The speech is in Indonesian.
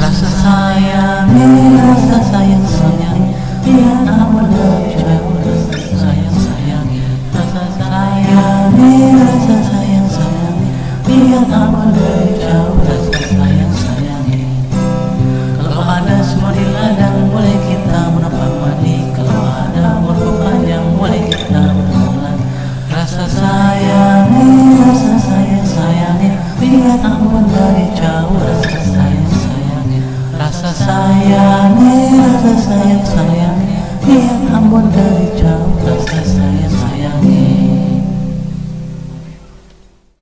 Rasa sayangi, rasa sayang sayangi Biar aman dari jauh Rasa sayang. Sayangi Rasa sayangi, rasa sayang sayangi Biar aman dari Rasa sayangi, rasa sayang Biar aman dari jauh. Rasa